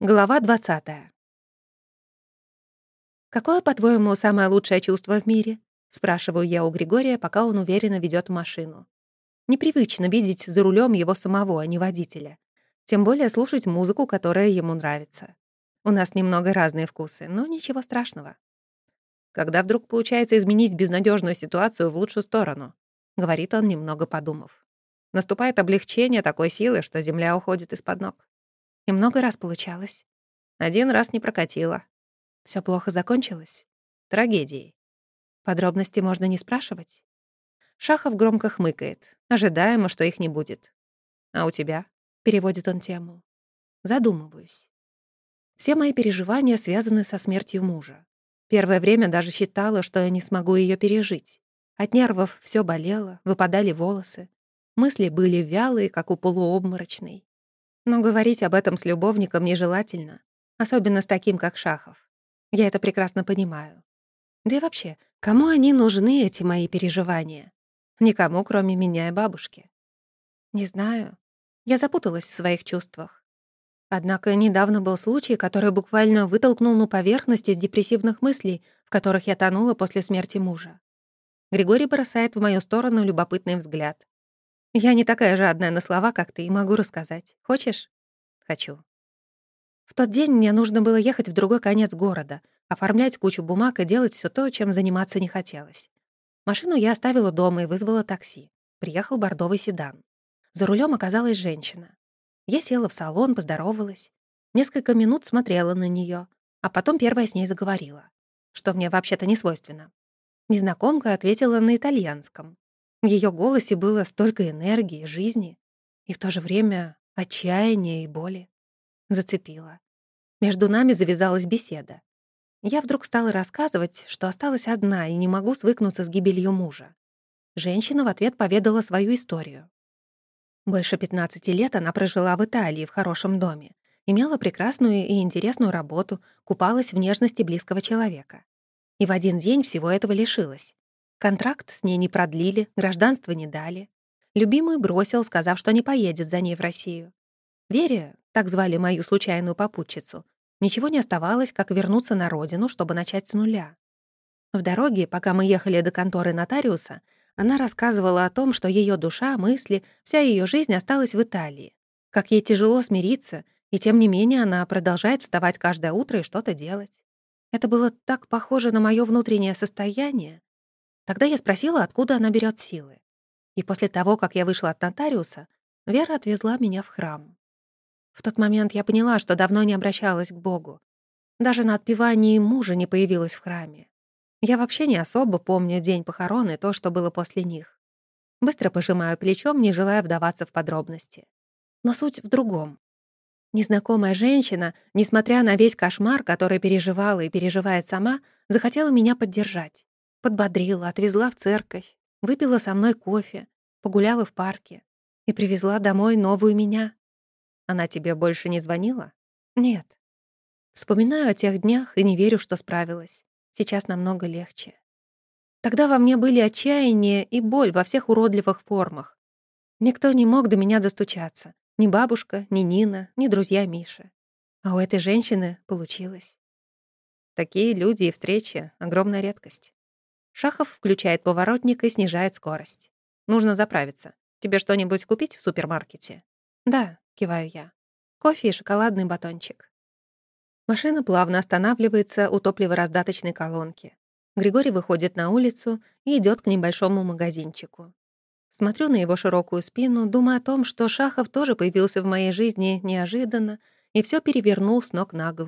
Глава 20. «Какое, по-твоему, самое лучшее чувство в мире?» — спрашиваю я у Григория, пока он уверенно ведет машину. Непривычно видеть за рулем его самого, а не водителя. Тем более слушать музыку, которая ему нравится. У нас немного разные вкусы, но ничего страшного. Когда вдруг получается изменить безнадежную ситуацию в лучшую сторону, говорит он, немного подумав. Наступает облегчение такой силы, что земля уходит из-под ног. И много раз получалось. Один раз не прокатило. Все плохо закончилось? Трагедией. Подробности можно не спрашивать? Шахов громко хмыкает. Ожидаемо, что их не будет. «А у тебя?» — переводит он тему. Задумываюсь. Все мои переживания связаны со смертью мужа. Первое время даже считала, что я не смогу ее пережить. От нервов все болело, выпадали волосы. Мысли были вялые, как у полуобморочной. Но говорить об этом с любовником нежелательно, особенно с таким, как Шахов. Я это прекрасно понимаю. Да и вообще, кому они нужны, эти мои переживания? Никому, кроме меня и бабушки. Не знаю. Я запуталась в своих чувствах. Однако недавно был случай, который буквально вытолкнул на поверхность из депрессивных мыслей, в которых я тонула после смерти мужа. Григорий бросает в мою сторону любопытный взгляд. Я не такая жадная на слова, как ты, и могу рассказать. Хочешь? Хочу. В тот день мне нужно было ехать в другой конец города, оформлять кучу бумаг и делать все то, чем заниматься не хотелось. Машину я оставила дома и вызвала такси. Приехал бордовый седан. За рулем оказалась женщина. Я села в салон, поздоровалась. Несколько минут смотрела на нее, а потом первая с ней заговорила, что мне вообще-то не свойственно. Незнакомка ответила на итальянском. В её голосе было столько энергии, жизни и в то же время отчаяния и боли. Зацепила. Между нами завязалась беседа. Я вдруг стала рассказывать, что осталась одна и не могу свыкнуться с гибелью мужа. Женщина в ответ поведала свою историю. Больше 15 лет она прожила в Италии в хорошем доме, имела прекрасную и интересную работу, купалась в нежности близкого человека. И в один день всего этого лишилась. Контракт с ней не продлили, гражданство не дали. Любимый бросил, сказав, что не поедет за ней в Россию. Вере, так звали мою случайную попутчицу, ничего не оставалось, как вернуться на родину, чтобы начать с нуля. В дороге, пока мы ехали до конторы нотариуса, она рассказывала о том, что ее душа, мысли, вся ее жизнь осталась в Италии. Как ей тяжело смириться, и тем не менее она продолжает вставать каждое утро и что-то делать. Это было так похоже на мое внутреннее состояние, Тогда я спросила, откуда она берет силы. И после того, как я вышла от нотариуса, Вера отвезла меня в храм. В тот момент я поняла, что давно не обращалась к Богу. Даже на отпевании мужа не появилась в храме. Я вообще не особо помню день похорон и то, что было после них. Быстро пожимаю плечом, не желая вдаваться в подробности. Но суть в другом. Незнакомая женщина, несмотря на весь кошмар, который переживала и переживает сама, захотела меня поддержать. Подбодрила, отвезла в церковь, выпила со мной кофе, погуляла в парке и привезла домой новую меня. Она тебе больше не звонила? Нет. Вспоминаю о тех днях и не верю, что справилась. Сейчас намного легче. Тогда во мне были отчаяние и боль во всех уродливых формах. Никто не мог до меня достучаться. Ни бабушка, ни Нина, ни друзья Миши. А у этой женщины получилось. Такие люди и встречи — огромная редкость. Шахов включает поворотник и снижает скорость. «Нужно заправиться. Тебе что-нибудь купить в супермаркете?» «Да», — киваю я. «Кофе и шоколадный батончик». Машина плавно останавливается у топливораздаточной колонки. Григорий выходит на улицу и идет к небольшому магазинчику. Смотрю на его широкую спину, думаю о том, что Шахов тоже появился в моей жизни неожиданно и все перевернул с ног на голову.